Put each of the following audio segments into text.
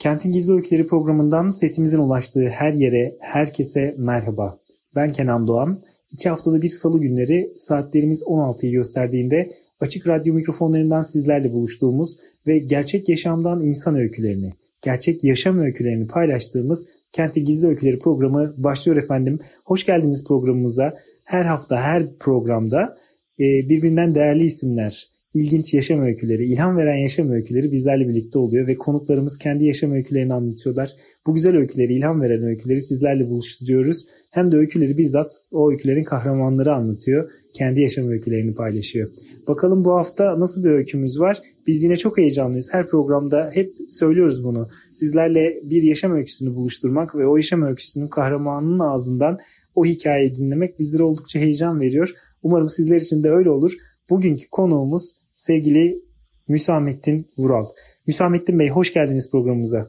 Kentin Gizli Öyküleri programından sesimizin ulaştığı her yere, herkese merhaba. Ben Kenan Doğan. İki haftada bir salı günleri saatlerimiz 16'yı gösterdiğinde açık radyo mikrofonlarından sizlerle buluştuğumuz ve gerçek yaşamdan insan öykülerini, gerçek yaşam öykülerini paylaştığımız Kentin Gizli Öyküleri programı başlıyor efendim. Hoş geldiniz programımıza. Her hafta, her programda birbirinden değerli isimler, ilginç yaşam öyküleri, ilham veren yaşam öyküleri bizlerle birlikte oluyor ve konuklarımız kendi yaşam öykülerini anlatıyorlar. Bu güzel öyküleri, ilham veren öyküleri sizlerle buluşturuyoruz. Hem de öyküleri bizzat o öykülerin kahramanları anlatıyor. Kendi yaşam öykülerini paylaşıyor. Bakalım bu hafta nasıl bir öykümüz var? Biz yine çok heyecanlıyız. Her programda hep söylüyoruz bunu. Sizlerle bir yaşam öyküsünü buluşturmak ve o yaşam öyküsünün kahramanının ağzından o hikayeyi dinlemek bizlere oldukça heyecan veriyor. Umarım sizler için de öyle olur. Bugünkü konuğumuz sevgili Müsamettin Vural. Müsamettin Bey hoş geldiniz programımıza.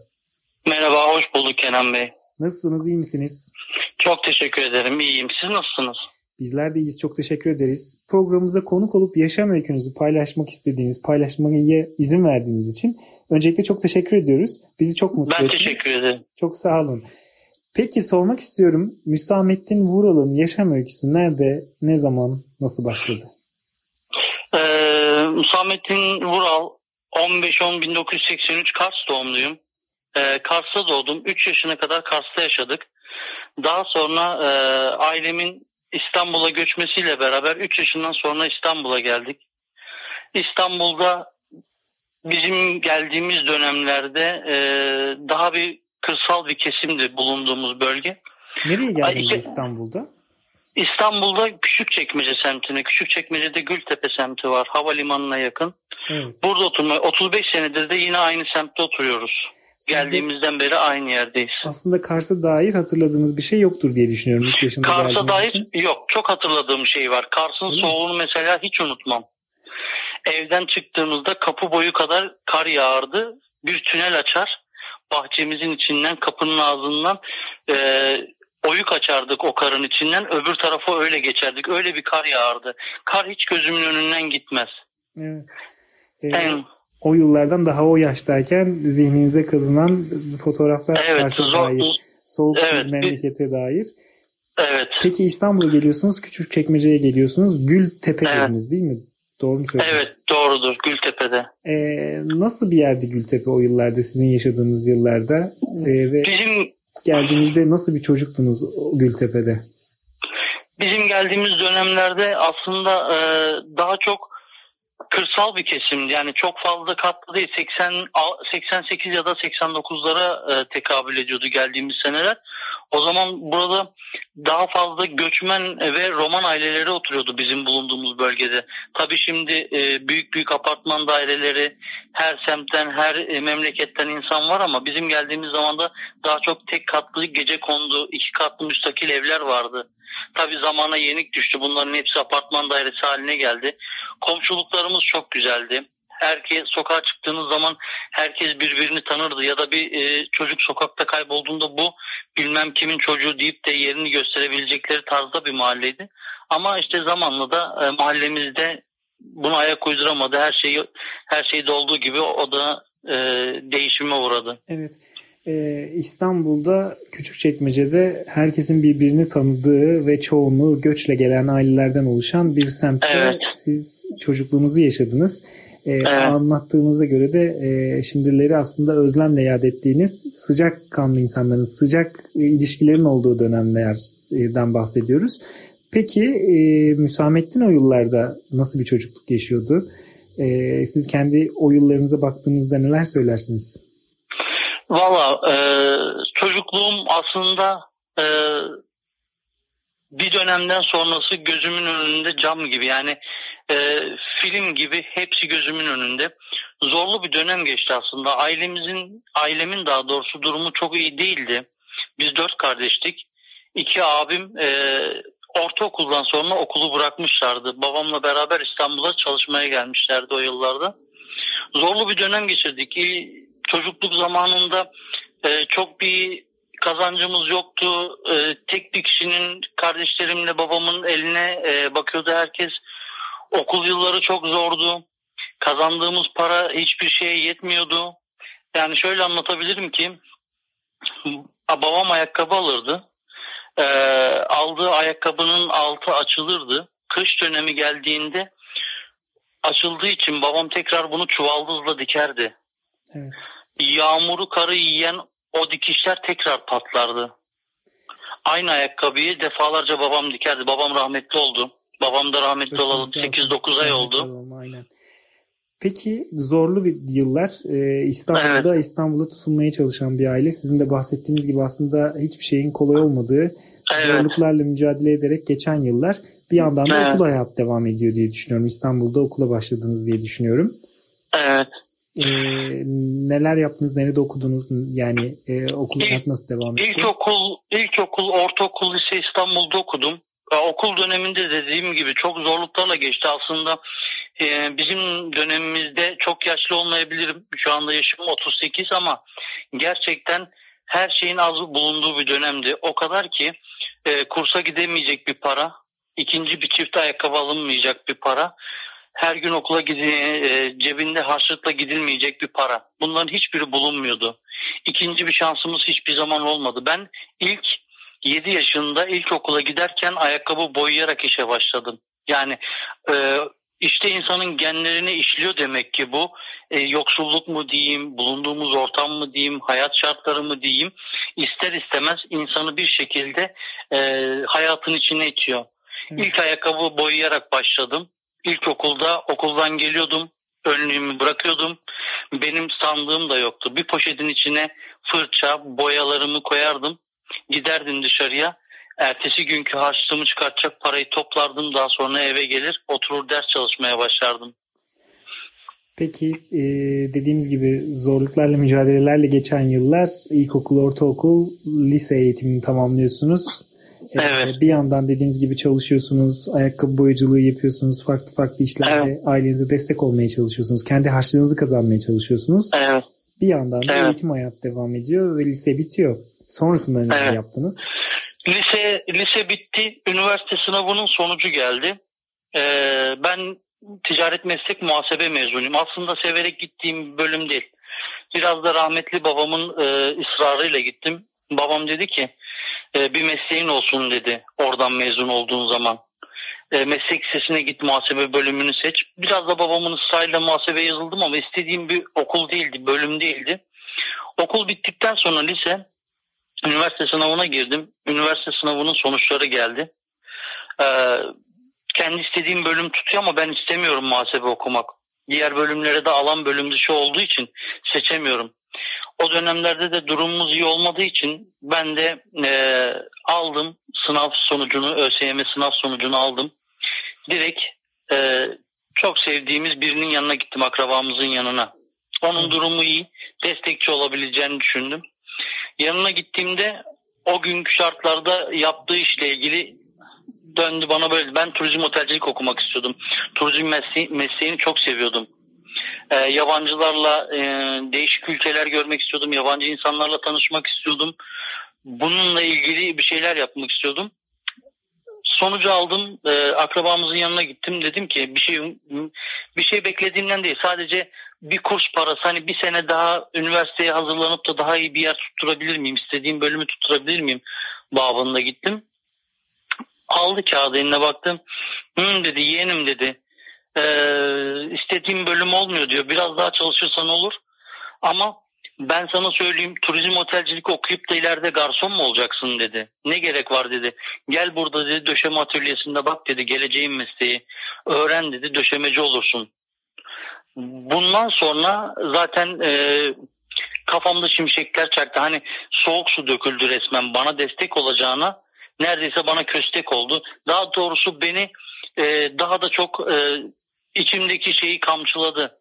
Merhaba, hoş bulduk Kenan Bey. Nasılsınız, iyi misiniz? Çok teşekkür ederim, iyiyim. Siz nasılsınız? Bizler de iyiyiz, çok teşekkür ederiz. Programımıza konuk olup yaşam öykünüzü paylaşmak istediğiniz, paylaşmaya izin verdiğiniz için öncelikle çok teşekkür ediyoruz. Bizi çok mutlu Ben ettiniz. teşekkür ederim. Çok sağ olun. Peki sormak istiyorum. Müsamettin Vural'ın yaşam öyküsü nerede, ne zaman, nasıl başladı? Musamettin Vural 15-10-1983 Kars doğumluyum. Ee, Kars'ta doğdum. 3 yaşına kadar Kars'ta yaşadık. Daha sonra e, ailemin İstanbul'a göçmesiyle beraber 3 yaşından sonra İstanbul'a geldik. İstanbul'da bizim geldiğimiz dönemlerde e, daha bir kırsal bir kesimdi bulunduğumuz bölge. Nereye geldiniz İstanbul'da? İstanbul'da Küçükçekmece semtine, Küçükçekmece'de Gültepe semti var, havalimanına yakın. Evet. Burada oturma 35 senedir de yine aynı semtte oturuyoruz. Siz de Geldiğimizden beri aynı yerdeyiz. aslında Kars'a dair hatırladığınız bir şey yoktur diye düşünüyorum. 3 yaşında Kars'a dair için. yok. Çok hatırladığım şey var. Kars'ın mi? soğuğunu mesela hiç unutmam. Evden çıktığımızda kapı boyu kadar kar yağardı. Bir tünel açar. Bahçemizin içinden kapının ağzından e, oyuk açardık o karın içinden. Öbür tarafa öyle geçerdik. Öyle bir kar yağardı. Kar hiç gözümün önünden gitmez. Evet. Ee, En, o yıllardan daha o yaştayken zihninize kazınan fotoğraflar evet, zor, dair. Soğuk Evet, bir bir- memlekete dair. evet. Peki İstanbul'a geliyorsunuz, Küçükçekmece'ye geliyorsunuz. Gültepe Evet. dediniz değil mi? Doğru mu söylüyorum? Evet doğrudur Gültepe'de. Ee, nasıl bir yerdi Gültepe o yıllarda, sizin yaşadığınız yıllarda? Ee, ve Bizim geldiğinizde nasıl bir çocuktunuz Gültepe'de? bizim geldiğimiz dönemlerde aslında e, daha çok kırsal bir kesimdi. Yani çok fazla katlı değil. 80 al- 88 ya da 89'lara e, tekabül ediyordu geldiğimiz seneler. O zaman burada daha fazla göçmen ve Roman aileleri oturuyordu bizim bulunduğumuz bölgede. Tabii şimdi e, büyük büyük apartman daireleri her semtten, her e, memleketten insan var ama bizim geldiğimiz zaman da daha çok tek katlı gece kondu, iki katlı müstakil evler vardı. Tabii zamana yenik düştü. Bunların hepsi apartman dairesi haline geldi. Komşuluklarımız çok güzeldi. Herkes sokağa çıktığınız zaman herkes birbirini tanırdı ya da bir e, çocuk sokakta kaybolduğunda bu bilmem kimin çocuğu deyip de yerini gösterebilecekleri tarzda bir mahalleydi. Ama işte zamanla da e, mahallemizde buna ayak uyduramadı. Her şeyi her şeyde olduğu gibi o da e, değişime uğradı. Evet. Ee, İstanbul'da Küçükçekmece'de herkesin birbirini tanıdığı ve çoğunluğu göçle gelen ailelerden oluşan bir semtte Evet. siz çocukluğunuzu yaşadınız. Ee, Evet. Anlattığınıza göre de e, şimdileri aslında özlemle yad ettiğiniz sıcak kanlı insanların, sıcak e, ilişkilerin olduğu dönemlerden bahsediyoruz. Peki e, Müsamettin o yıllarda nasıl bir çocukluk yaşıyordu? E, siz kendi o yıllarınıza baktığınızda neler söylersiniz? Valla e, çocukluğum aslında e, bir dönemden sonrası gözümün önünde cam gibi yani e, film gibi hepsi gözümün önünde. zorlu bir dönem geçti aslında. Ailemizin, ailemin daha doğrusu durumu çok iyi değildi. Biz dört kardeştik. İki abim e, ortaokuldan sonra okulu bırakmışlardı. Babamla beraber İstanbul'a çalışmaya gelmişlerdi o yıllarda. Zorlu bir dönem geçirdik. Çocukluk zamanında e, çok bir kazancımız yoktu. E, tek bir kişinin kardeşlerimle babamın eline e, bakıyordu herkes. Okul yılları çok zordu. Kazandığımız para hiçbir şeye yetmiyordu. Yani şöyle anlatabilirim ki babam ayakkabı alırdı. E, aldığı ayakkabının altı açılırdı. Kış dönemi geldiğinde açıldığı için babam tekrar bunu çuvaldızla dikerdi. Evet. Yağmuru karı yiyen o dikişler tekrar patlardı. Aynı ayakkabıyı defalarca babam dikerdi. Babam rahmetli oldu. Babam da rahmetli Çok olalı 8-9 ay oldu. Aynen. Peki zorlu bir yıllar. Ee, İstanbul'da evet. İstanbul'a tutunmaya çalışan bir aile. Sizin de bahsettiğiniz gibi aslında hiçbir şeyin kolay olmadığı evet. zorluklarla mücadele ederek geçen yıllar. Bir yandan da evet. okul hayat devam ediyor diye düşünüyorum. İstanbul'da okula başladınız diye düşünüyorum. Evet. Ee, neler yaptınız, nerede okudunuz? Yani e, okul hayat nasıl devam etti? İlkokul, ilkokul, ortaokul, lise İstanbul'da okudum. Okul döneminde dediğim gibi çok zorluklarla geçti. Aslında e, bizim dönemimizde çok yaşlı olmayabilirim. Şu anda yaşım 38 ama gerçekten her şeyin az bulunduğu bir dönemdi. O kadar ki e, kursa gidemeyecek bir para, ikinci bir çift ayakkabı alınmayacak bir para, her gün okula gidi, e, cebinde harçlıkla gidilmeyecek bir para. Bunların hiçbiri bulunmuyordu. İkinci bir şansımız hiçbir zaman olmadı. Ben ilk 7 yaşında ilk okula giderken ayakkabı boyayarak işe başladım. Yani e, işte insanın genlerini işliyor demek ki bu. E, yoksulluk mu diyeyim, bulunduğumuz ortam mı diyeyim, hayat şartları mı diyeyim. İster istemez insanı bir şekilde e, hayatın içine itiyor. İlk ayakkabı boyayarak başladım. İlkokulda okuldan geliyordum. Önlüğümü bırakıyordum. Benim sandığım da yoktu. Bir poşetin içine fırça, boyalarımı koyardım. Giderdim dışarıya. Ertesi günkü harçlığımı çıkartacak parayı toplardım. Daha sonra eve gelir oturur ders çalışmaya başlardım. Peki e, dediğimiz gibi zorluklarla mücadelelerle geçen yıllar ilkokul, ortaokul, lise eğitimini tamamlıyorsunuz. E, evet. Bir yandan dediğiniz gibi çalışıyorsunuz, ayakkabı boyacılığı yapıyorsunuz, farklı farklı işlerde evet. ailenize destek olmaya çalışıyorsunuz, kendi harçlığınızı kazanmaya çalışıyorsunuz. Evet. Bir yandan da evet. eğitim hayat devam ediyor ve lise bitiyor. Sonrasında ne evet. yaptınız? Lise lise bitti, üniversite sınavının sonucu geldi. Ee, ben ticaret meslek muhasebe mezunuyum. Aslında severek gittiğim bölüm değil. Biraz da rahmetli babamın e, ısrarıyla gittim. Babam dedi ki e, bir mesleğin olsun dedi oradan mezun olduğun zaman. E, meslek lisesine git muhasebe bölümünü seç. Biraz da babamın ısrarıyla muhasebe yazıldım ama istediğim bir okul değildi, bölüm değildi. Okul bittikten sonra lise, üniversite sınavına girdim. Üniversite sınavının sonuçları geldi. Ee, kendi istediğim bölüm tutuyor ama ben istemiyorum muhasebe okumak. Diğer bölümlere de alan bölüm dışı olduğu için seçemiyorum. O dönemlerde de durumumuz iyi olmadığı için ben de e, aldım sınav sonucunu, ÖSYM sınav sonucunu aldım. Direkt e, çok sevdiğimiz birinin yanına gittim, akrabamızın yanına. Onun durumu iyi, destekçi olabileceğini düşündüm. Yanına gittiğimde o günkü şartlarda yaptığı işle ilgili döndü bana böyle ben turizm otelcilik okumak istiyordum. Turizm mesleği, mesleğini çok seviyordum. Ee, yabancılarla e, değişik ülkeler görmek istiyordum. Yabancı insanlarla tanışmak istiyordum. Bununla ilgili bir şeyler yapmak istiyordum. Sonucu aldım. E, akrabamızın yanına gittim. Dedim ki bir şey bir şey beklediğimden değil. Sadece bir kurs parası hani bir sene daha üniversiteye hazırlanıp da daha iyi bir yer tutturabilir miyim? İstediğim bölümü tutturabilir miyim? Babında gittim. Aldı kağıdı eline baktım. Hı dedi yeğenim dedi. Ee, istediğim bölüm olmuyor diyor. Biraz daha çalışırsan olur. Ama ben sana söyleyeyim turizm otelcilik okuyup da ileride garson mu olacaksın dedi. Ne gerek var dedi. Gel burada dedi döşeme atölyesinde bak dedi geleceğin mesleği. Öğren dedi döşemeci olursun. Bundan sonra zaten e, kafamda şimşekler çaktı. Hani soğuk su döküldü resmen bana destek olacağına neredeyse bana köstek oldu. Daha doğrusu beni e, daha da çok e, içimdeki şeyi kamçıladı.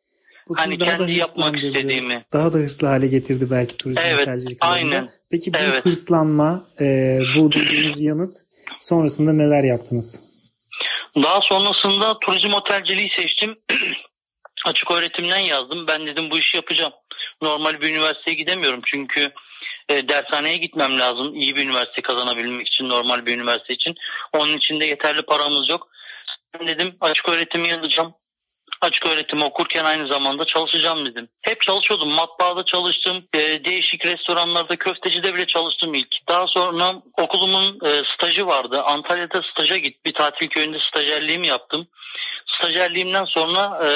Bu hani kendi yapmak istediğimi. Daha da hırslı hale getirdi belki turizm evet, aynen. Peki bu evet. hırslanma, e, bu duyduğunuz yanıt sonrasında neler yaptınız? Daha sonrasında turizm otelciliği seçtim. Açık öğretimden yazdım. Ben dedim bu işi yapacağım. Normal bir üniversiteye gidemiyorum çünkü e, dershaneye gitmem lazım. İyi bir üniversite kazanabilmek için, normal bir üniversite için. Onun için de yeterli paramız yok. Ben dedim açık öğretimi yazacağım. Açık öğretimi okurken aynı zamanda çalışacağım dedim. Hep çalışıyordum. Matbaada çalıştım. E, değişik restoranlarda, köftecide bile çalıştım ilk. Daha sonra okulumun e, stajı vardı. Antalya'da staja git. Bir tatil köyünde stajyerliğimi yaptım. Stajyerliğimden sonra e,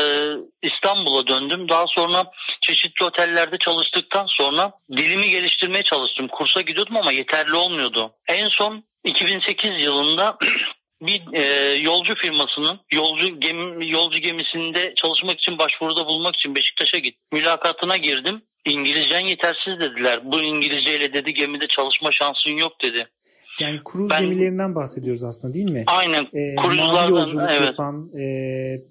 İstanbul'a döndüm. Daha sonra çeşitli otellerde çalıştıktan sonra dilimi geliştirmeye çalıştım. Kursa gidiyordum ama yeterli olmuyordu. En son 2008 yılında bir e, yolcu firmasının yolcu gemi, yolcu gemisinde çalışmak için başvuruda bulmak için Beşiktaş'a git. Mülakatına girdim. İngilizcen yetersiz dediler. Bu İngilizceyle dedi gemide çalışma şansın yok dedi. Yani kruz ben, gemilerinden bahsediyoruz aslında değil mi? Aynen. Ee, mavi yolculuk evet. yapan e,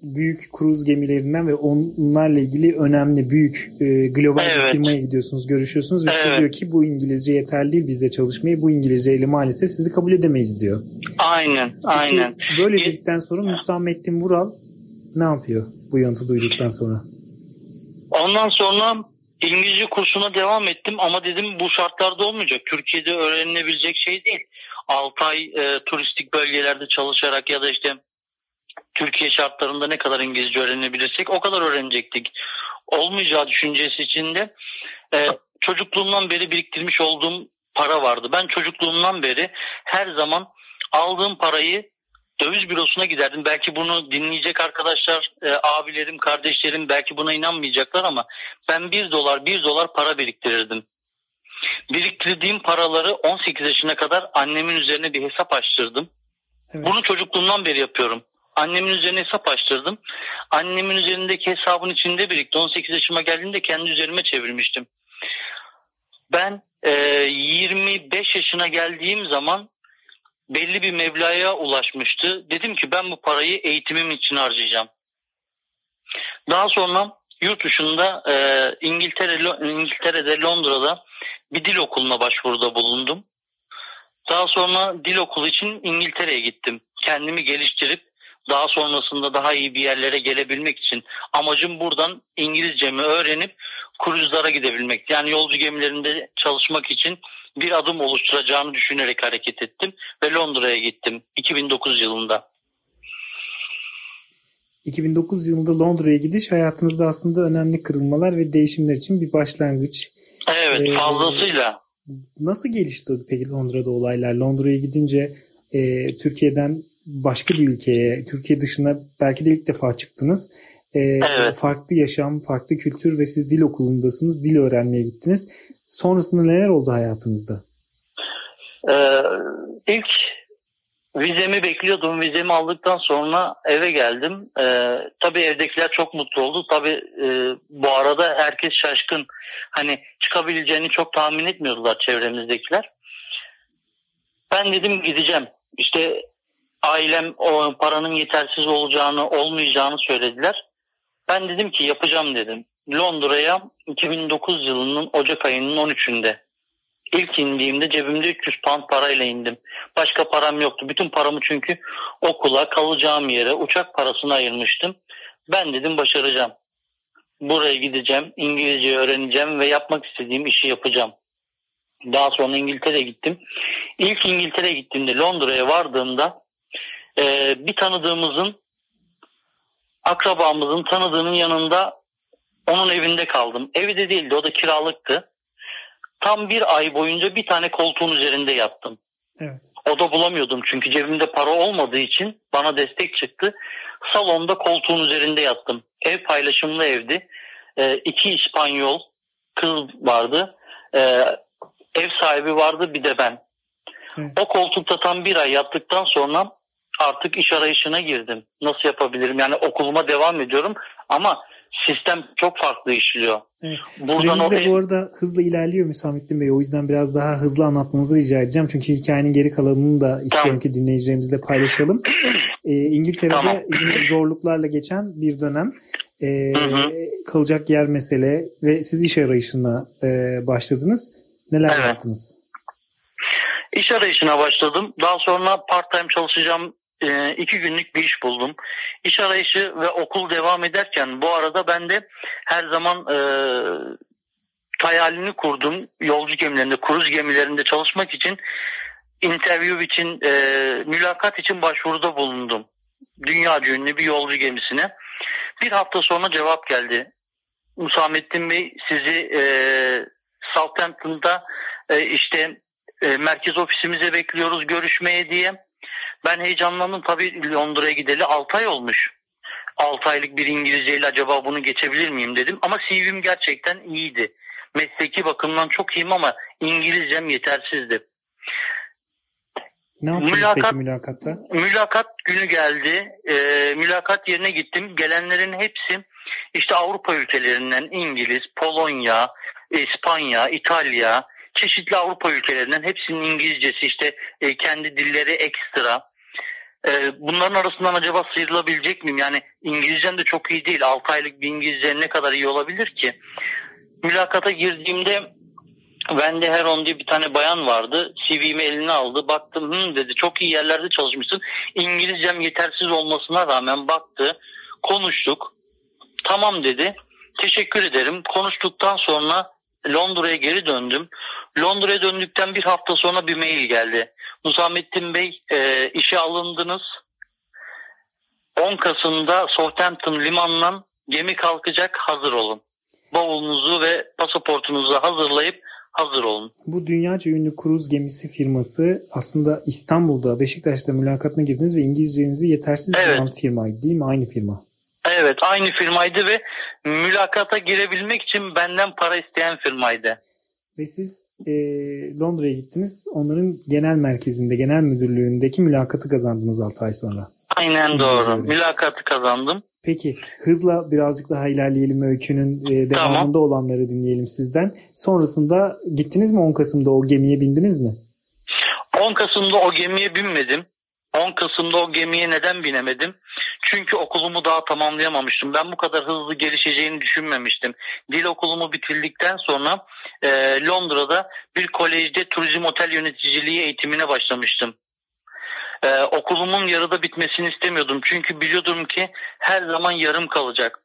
büyük kruz gemilerinden ve onlarla ilgili önemli büyük e, global evet. bir firmaya gidiyorsunuz, görüşüyorsunuz ve evet. diyor ki bu İngilizce yeterli değil bizde çalışmayı. Bu İngilizceyle maalesef sizi kabul edemeyiz diyor. Aynen, Peki, aynen. Böyle dedikten sonra Müsamettin Vural ne yapıyor bu yanıtı duyduktan sonra? Ondan sonra İngilizce kursuna devam ettim ama dedim bu şartlarda olmayacak. Türkiye'de öğrenilebilecek şey değil. 6 ay e, turistik bölgelerde çalışarak ya da işte Türkiye şartlarında ne kadar İngilizce öğrenebilirsek o kadar öğrenecektik. Olmayacağı düşüncesi içinde e, çocukluğumdan beri biriktirmiş olduğum para vardı. Ben çocukluğumdan beri her zaman aldığım parayı döviz bürosuna giderdim. Belki bunu dinleyecek arkadaşlar, e, abilerim, kardeşlerim belki buna inanmayacaklar ama ben bir dolar, bir dolar para biriktirirdim. Biriktirdiğim paraları 18 yaşına kadar annemin üzerine bir hesap açtırdım. Evet. Bunu çocukluğumdan beri yapıyorum. Annemin üzerine hesap açtırdım. Annemin üzerindeki hesabın içinde birikti. 18 yaşıma geldiğimde kendi üzerime çevirmiştim. Ben e, 25 yaşına geldiğim zaman belli bir meblağa ulaşmıştı. Dedim ki ben bu parayı eğitimim için harcayacağım. Daha sonra yurt dışında e, İngiltere, İngiltere'de Londra'da bir dil okuluna başvuruda bulundum. Daha sonra dil okulu için İngiltere'ye gittim. Kendimi geliştirip daha sonrasında daha iyi bir yerlere gelebilmek için amacım buradan İngilizcemi öğrenip kruzlara gidebilmek. Yani yolcu gemilerinde çalışmak için bir adım oluşturacağını düşünerek hareket ettim ve Londra'ya gittim 2009 yılında. 2009 yılında Londra'ya gidiş hayatınızda aslında önemli kırılmalar ve değişimler için bir başlangıç. Evet ee, fazlasıyla. Nasıl gelişti peki Londra'da olaylar? Londra'ya gidince e, Türkiye'den başka bir ülkeye, Türkiye dışına belki de ilk defa çıktınız. E, evet. Farklı yaşam, farklı kültür ve siz dil okulundasınız. Dil öğrenmeye gittiniz. Sonrasında neler oldu hayatınızda? Ee, ilk vizemi bekliyordum. Vizemi aldıktan sonra eve geldim. Ee, tabii evdekiler çok mutlu oldu. Tabii e, bu arada herkes şaşkın. Hani çıkabileceğini çok tahmin etmiyordular çevremizdekiler. Ben dedim gideceğim. İşte ailem o paranın yetersiz olacağını, olmayacağını söylediler. Ben dedim ki yapacağım dedim. Londra'ya 2009 yılının Ocak ayının 13'ünde. İlk indiğimde cebimde 300 pound parayla indim. Başka param yoktu. Bütün paramı çünkü okula, kalacağım yere, uçak parasını ayırmıştım. Ben dedim başaracağım. Buraya gideceğim, İngilizce öğreneceğim ve yapmak istediğim işi yapacağım. Daha sonra İngiltere'ye gittim. İlk İngiltere'ye gittiğimde Londra'ya vardığımda e, bir tanıdığımızın akrabamızın tanıdığının yanında onun evinde kaldım. Evi de değildi o da kiralıktı. Tam bir ay boyunca bir tane koltuğun üzerinde yattım. Evet. O da bulamıyordum çünkü cebimde para olmadığı için bana destek çıktı. Salonda koltuğun üzerinde yattım. Ev paylaşımlı evdi. Ee, iki İspanyol kız vardı. Ee, ev sahibi vardı bir de ben. Evet. O koltukta tam bir ay yattıktan sonra artık iş arayışına girdim. Nasıl yapabilirim? Yani okuluma devam ediyorum ama sistem çok farklı işliyor. Evet. Buradan oraya... de bu arada hızlı ilerliyor Müsamettin Bey. O yüzden biraz daha hızlı anlatmanızı rica edeceğim. Çünkü hikayenin geri kalanını da istiyorum tamam. ki dinleyicilerimizle paylaşalım. Ee, İngiltere'de tamam. yine zorluklarla geçen bir dönem. E, kalacak yer mesele ve siz iş arayışına e, başladınız. Neler evet. yaptınız? İş arayışına başladım. Daha sonra part time çalışacağım e, iki günlük bir iş buldum. İş arayışı ve okul devam ederken bu arada ben de her zaman e, hayalini kurdum. Yolcu gemilerinde, kruz gemilerinde çalışmak için interview için, e, mülakat için başvuruda bulundum. Dünya ünlü bir yolcu gemisine. Bir hafta sonra cevap geldi. Musamettin Bey sizi e, Southampton'da e, işte e, merkez ofisimize bekliyoruz görüşmeye diye. Ben heyecanlandım tabii Londra'ya gideli 6 ay olmuş. 6 aylık bir İngilizceyle acaba bunu geçebilir miyim dedim. Ama CV'm gerçekten iyiydi. Mesleki bakımdan çok iyiyim ama İngilizcem yetersizdi. Ne yaptınız mülakat, peki mülakatta? Mülakat günü geldi. E, mülakat yerine gittim. Gelenlerin hepsi işte Avrupa ülkelerinden İngiliz, Polonya, İspanya, İtalya, çeşitli Avrupa ülkelerinden hepsinin İngilizcesi işte e, kendi dilleri ekstra. E, bunların arasından acaba sıyrılabilecek miyim? Yani İngilizcem de çok iyi değil. 6 aylık bir İngilizce ne kadar iyi olabilir ki? Mülakata girdiğimde Wendy Heron diye bir tane bayan vardı. CV'mi eline aldı. Baktım Hı, dedi çok iyi yerlerde çalışmışsın. İngilizcem yetersiz olmasına rağmen baktı. Konuştuk. Tamam dedi. Teşekkür ederim. Konuştuktan sonra Londra'ya geri döndüm. Londra'ya döndükten bir hafta sonra bir mail geldi. Musamettin Bey e, işe alındınız. 10 Kasım'da Southampton limanından gemi kalkacak hazır olun. Bavulunuzu ve pasaportunuzu hazırlayıp hazır olun. Bu dünyaca ünlü kruz gemisi firması aslında İstanbul'da Beşiktaş'ta mülakatına girdiniz ve İngilizcenizi yetersiz evet. olan firmaydı değil mi? Aynı firma. Evet aynı firmaydı ve mülakata girebilmek için benden para isteyen firmaydı. Ve siz e, Londra'ya gittiniz. Onların genel merkezinde, genel müdürlüğündeki mülakatı kazandınız 6 ay sonra. Aynen doğru. Mülakatı kazandım. Peki hızla birazcık daha ilerleyelim öykünün e, devamında tamam. olanları dinleyelim sizden. Sonrasında gittiniz mi 10 Kasım'da o gemiye bindiniz mi? 10 Kasım'da o gemiye binmedim. 10 Kasım'da o gemiye neden binemedim? Çünkü okulumu daha tamamlayamamıştım. Ben bu kadar hızlı gelişeceğini düşünmemiştim. Dil okulumu bitirdikten sonra e, Londra'da bir kolejde turizm otel yöneticiliği eğitimine başlamıştım. E, okulumun yarıda bitmesini istemiyordum. Çünkü biliyordum ki her zaman yarım kalacak.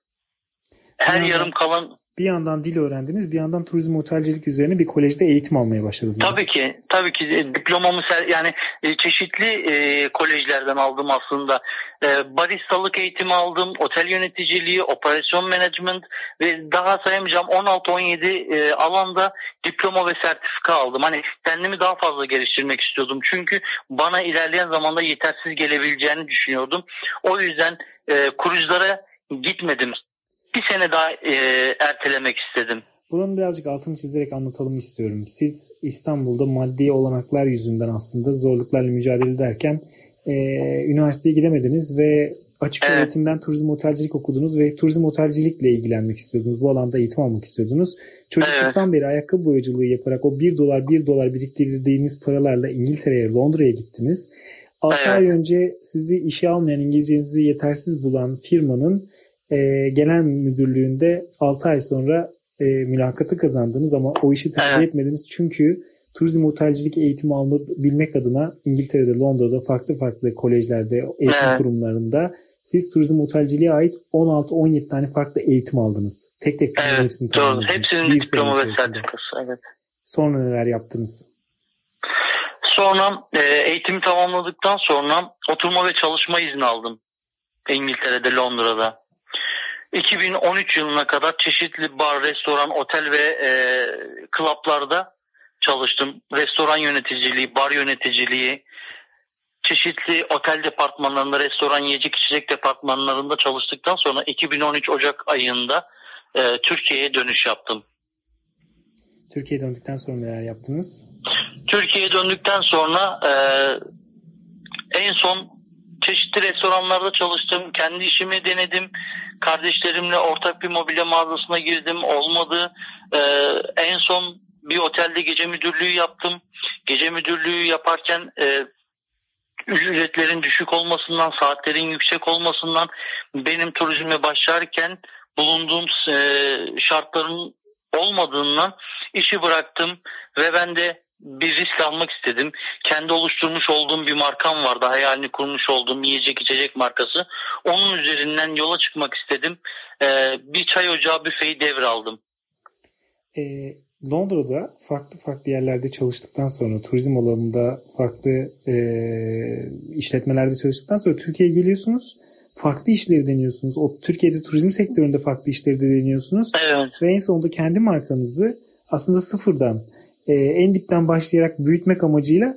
Her yarım kalan bir yandan dil öğrendiniz, bir yandan turizm otelcilik üzerine bir kolejde eğitim almaya başladınız. Tabii ki, tabii ki e, diplomamı yani e, çeşitli e, kolejlerden aldım aslında. E, baristalık eğitimi aldım, otel yöneticiliği, operasyon management ve daha sayamayacağım 16-17 e, alanda diploma ve sertifika aldım. Hani kendimi daha fazla geliştirmek istiyordum. Çünkü bana ilerleyen zamanda yetersiz gelebileceğini düşünüyordum. O yüzden e, kruzlara gitmedim bir sene daha e, ertelemek istedim. Bunun birazcık altını çizerek anlatalım istiyorum. Siz İstanbul'da maddi olanaklar yüzünden aslında zorluklarla mücadele ederken e, üniversiteye gidemediniz ve açık evet. öğretimden turizm otelcilik okudunuz ve turizm otelcilikle ilgilenmek istiyordunuz. Bu alanda eğitim almak istiyordunuz. Çocukluktan evet. beri ayakkabı boyacılığı yaparak o 1 dolar 1 dolar biriktirdiğiniz paralarla İngiltere'ye, Londra'ya gittiniz. 6 evet. ay önce sizi işe almayan, İngilizcenizi yetersiz bulan firmanın e, genel müdürlüğünde 6 ay sonra e, mülakatı kazandınız ama o işi tercih evet. etmediniz çünkü turizm otelcilik eğitimi alabilmek adına İngiltere'de, Londra'da farklı farklı kolejlerde, eğitim evet. kurumlarında siz turizm otelciliğe ait 16-17 tane farklı eğitim aldınız. Tek tek evet, hepsini doğru. Hepsinin bir diploma ve sertifikası. Evet. Sonra neler yaptınız? Sonra e, eğitimi tamamladıktan sonra oturma ve çalışma izni aldım. İngiltere'de, Londra'da. 2013 yılına kadar çeşitli bar, restoran, otel ve e, klaplarda çalıştım. Restoran yöneticiliği, bar yöneticiliği, çeşitli otel departmanlarında, restoran yiyecek içecek departmanlarında çalıştıktan sonra 2013 Ocak ayında e, Türkiye'ye dönüş yaptım. Türkiye'ye döndükten sonra neler yaptınız? Türkiye'ye döndükten sonra e, en son çeşitli restoranlarda çalıştım. Kendi işimi denedim. Kardeşlerimle ortak bir mobilya mağazasına girdim. Olmadı. Ee, en son bir otelde gece müdürlüğü yaptım. Gece müdürlüğü yaparken e, ücretlerin düşük olmasından, saatlerin yüksek olmasından benim turizme başlarken bulunduğum e, şartların olmadığından işi bıraktım ve ben de bir risk almak istedim. Kendi oluşturmuş olduğum bir markam vardı. Hayalini kurmuş olduğum yiyecek içecek markası. Onun üzerinden yola çıkmak istedim. Ee, bir çay ocağı büfeyi devraldım. E, Londra'da farklı farklı yerlerde çalıştıktan sonra turizm alanında farklı e, işletmelerde çalıştıktan sonra Türkiye'ye geliyorsunuz. Farklı işleri deniyorsunuz. O Türkiye'de turizm sektöründe farklı işleri de deniyorsunuz. Evet. Ve en sonunda kendi markanızı aslında sıfırdan e, en dipten başlayarak büyütmek amacıyla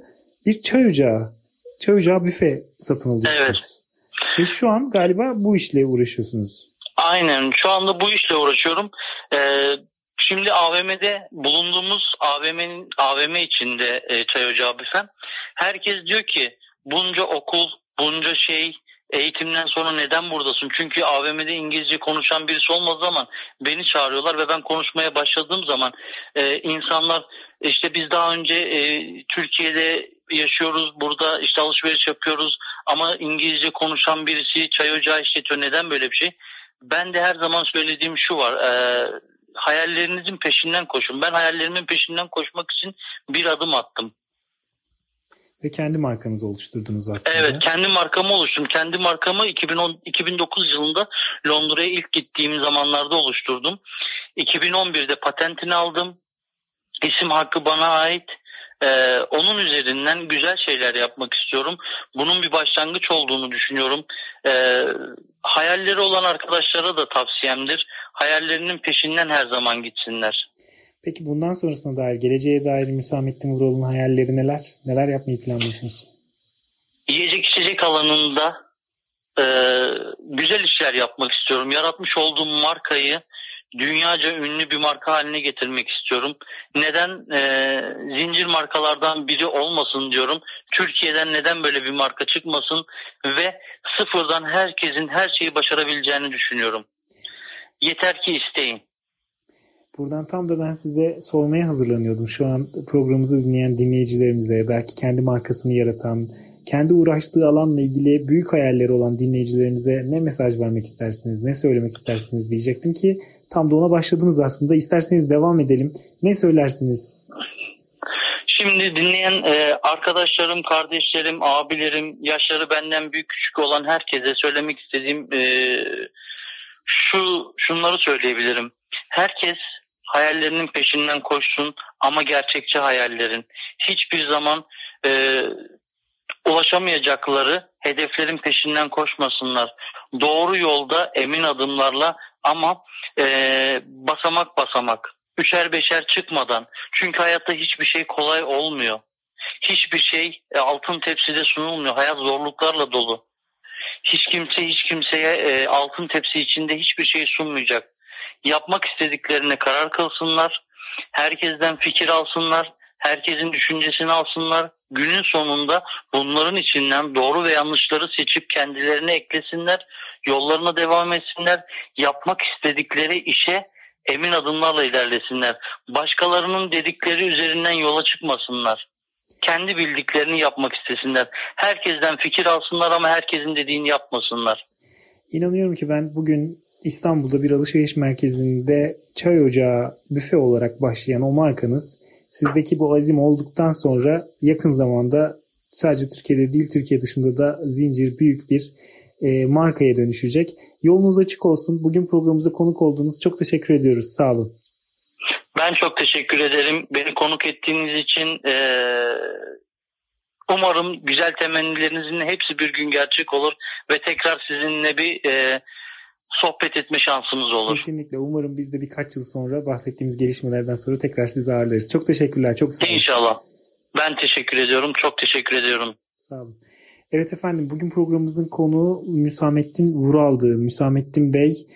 bir çay ocağı, çay ocağı büfe satın alıyorsunuz. Evet. Ve şu an galiba bu işle uğraşıyorsunuz. Aynen. Şu anda bu işle uğraşıyorum. Ee, şimdi AVM'de bulunduğumuz AVM'nin AVM içinde e, çay ocağı büfem. Herkes diyor ki bunca okul, bunca şey, eğitimden sonra neden buradasın? Çünkü AVM'de İngilizce konuşan birisi olmadığı zaman beni çağırıyorlar ve ben konuşmaya başladığım zaman e, insanlar işte biz daha önce e, Türkiye'de yaşıyoruz, burada işte alışveriş yapıyoruz ama İngilizce konuşan birisi çay ocağı işletiyor. Neden böyle bir şey? Ben de her zaman söylediğim şu var. E, hayallerinizin peşinden koşun. Ben hayallerimin peşinden koşmak için bir adım attım. Ve kendi markanızı oluşturdunuz aslında. Evet kendi markamı oluşturdum. Kendi markamı 2010, 2009 yılında Londra'ya ilk gittiğim zamanlarda oluşturdum. 2011'de patentini aldım. İsim hakkı bana ait. Ee, onun üzerinden güzel şeyler yapmak istiyorum. Bunun bir başlangıç olduğunu düşünüyorum. Ee, hayalleri olan arkadaşlara da tavsiyemdir. Hayallerinin peşinden her zaman gitsinler. Peki bundan sonrasına dair, geleceğe dair Müsamettin Vural'ın hayalleri neler? Neler yapmayı planlıyorsunuz? Yiyecek içecek alanında e, güzel işler yapmak istiyorum. Yaratmış olduğum markayı dünyaca ünlü bir marka haline getirmek istiyorum. Neden e, zincir markalardan biri olmasın diyorum. Türkiye'den neden böyle bir marka çıkmasın ve sıfırdan herkesin her şeyi başarabileceğini düşünüyorum. Yeter ki isteyin. Buradan tam da ben size sormaya hazırlanıyordum. Şu an programımızı dinleyen dinleyicilerimize, belki kendi markasını yaratan, kendi uğraştığı alanla ilgili büyük hayalleri olan dinleyicilerimize ne mesaj vermek istersiniz, ne söylemek istersiniz diyecektim ki tam da ona başladınız aslında. İsterseniz devam edelim. Ne söylersiniz? Şimdi dinleyen e, arkadaşlarım, kardeşlerim, abilerim, yaşları benden büyük küçük olan herkese söylemek istediğim e, şu şunları söyleyebilirim. Herkes hayallerinin peşinden koşsun ama gerçekçi hayallerin. Hiçbir zaman e, ulaşamayacakları hedeflerin peşinden koşmasınlar. Doğru yolda emin adımlarla ama e, basamak basamak, üçer beşer çıkmadan. Çünkü hayatta hiçbir şey kolay olmuyor. Hiçbir şey e, altın tepside sunulmuyor. Hayat zorluklarla dolu. Hiç kimse hiç kimseye e, altın tepsi içinde hiçbir şey sunmayacak. Yapmak istediklerine karar kılsınlar. Herkesten fikir alsınlar. Herkesin düşüncesini alsınlar. Günün sonunda bunların içinden doğru ve yanlışları seçip kendilerine eklesinler. Yollarına devam etsinler. Yapmak istedikleri işe emin adımlarla ilerlesinler. Başkalarının dedikleri üzerinden yola çıkmasınlar. Kendi bildiklerini yapmak istesinler. Herkesten fikir alsınlar ama herkesin dediğini yapmasınlar. İnanıyorum ki ben bugün İstanbul'da bir alışveriş merkezinde çay ocağı büfe olarak başlayan o markanız sizdeki bu azim olduktan sonra yakın zamanda sadece Türkiye'de değil Türkiye dışında da zincir büyük bir e, markaya dönüşecek. Yolunuz açık olsun. Bugün programımıza konuk olduğunuz çok teşekkür ediyoruz. Sağ olun. Ben çok teşekkür ederim. Beni konuk ettiğiniz için e, umarım güzel temennilerinizin hepsi bir gün gerçek olur ve tekrar sizinle bir e, sohbet etme şansımız olur. Kesinlikle. Umarım biz de birkaç yıl sonra bahsettiğimiz gelişmelerden sonra tekrar sizi ağırlarız. Çok teşekkürler. Çok sağ olun. İnşallah. Ben teşekkür ediyorum. Çok teşekkür ediyorum. Sağ olun. Evet efendim bugün programımızın konuğu Müsamettin Vural'dı. Müsamettin Bey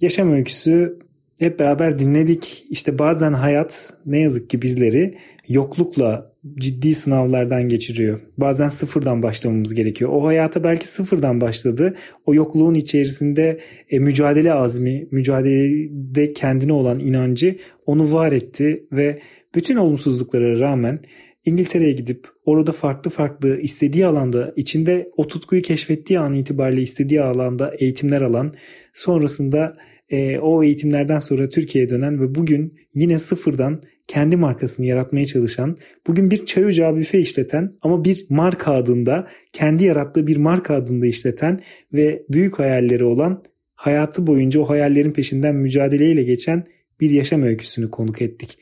yaşam öyküsü hep beraber dinledik. İşte bazen hayat ne yazık ki bizleri yoklukla ciddi sınavlardan geçiriyor. Bazen sıfırdan başlamamız gerekiyor. O hayata belki sıfırdan başladı. O yokluğun içerisinde e, mücadele azmi, mücadelede kendine olan inancı onu var etti ve bütün olumsuzluklara rağmen İngiltere'ye gidip orada farklı farklı istediği alanda içinde o tutkuyu keşfettiği an itibariyle istediği alanda eğitimler alan sonrasında e, o eğitimlerden sonra Türkiye'ye dönen ve bugün yine sıfırdan kendi markasını yaratmaya çalışan, bugün bir çay ocağı büfe işleten ama bir marka adında, kendi yarattığı bir marka adında işleten ve büyük hayalleri olan, hayatı boyunca o hayallerin peşinden mücadeleyle geçen bir yaşam öyküsünü konuk ettik.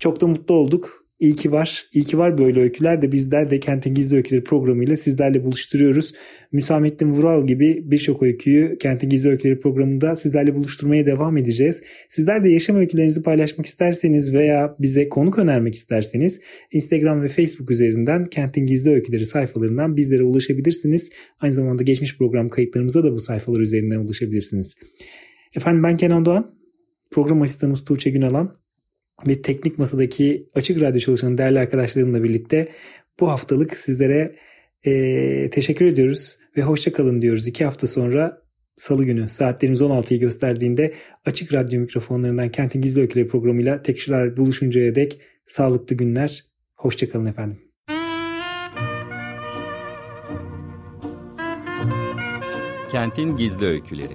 Çok da mutlu olduk. İyi ki var. İyi ki var böyle öyküler de bizler de Kentin Gizli Öyküleri programıyla sizlerle buluşturuyoruz. Müsamettin Vural gibi birçok öyküyü Kentin Gizli Öyküleri programında sizlerle buluşturmaya devam edeceğiz. Sizler de yaşam öykülerinizi paylaşmak isterseniz veya bize konuk önermek isterseniz Instagram ve Facebook üzerinden Kentin Gizli Öyküleri sayfalarından bizlere ulaşabilirsiniz. Aynı zamanda geçmiş program kayıtlarımıza da bu sayfalar üzerinden ulaşabilirsiniz. Efendim ben Kenan Doğan. Program asistanımız Tuğçe Günalan ve teknik masadaki Açık Radyo çalışan değerli arkadaşlarımla birlikte bu haftalık sizlere e, teşekkür ediyoruz ve hoşça kalın diyoruz. İki hafta sonra Salı günü saatlerimiz 16'yı gösterdiğinde Açık Radyo mikrofonlarından Kentin Gizli Öyküleri programıyla tekrar buluşuncaya dek sağlıklı günler. Hoşça kalın efendim. Kentin Gizli Öyküleri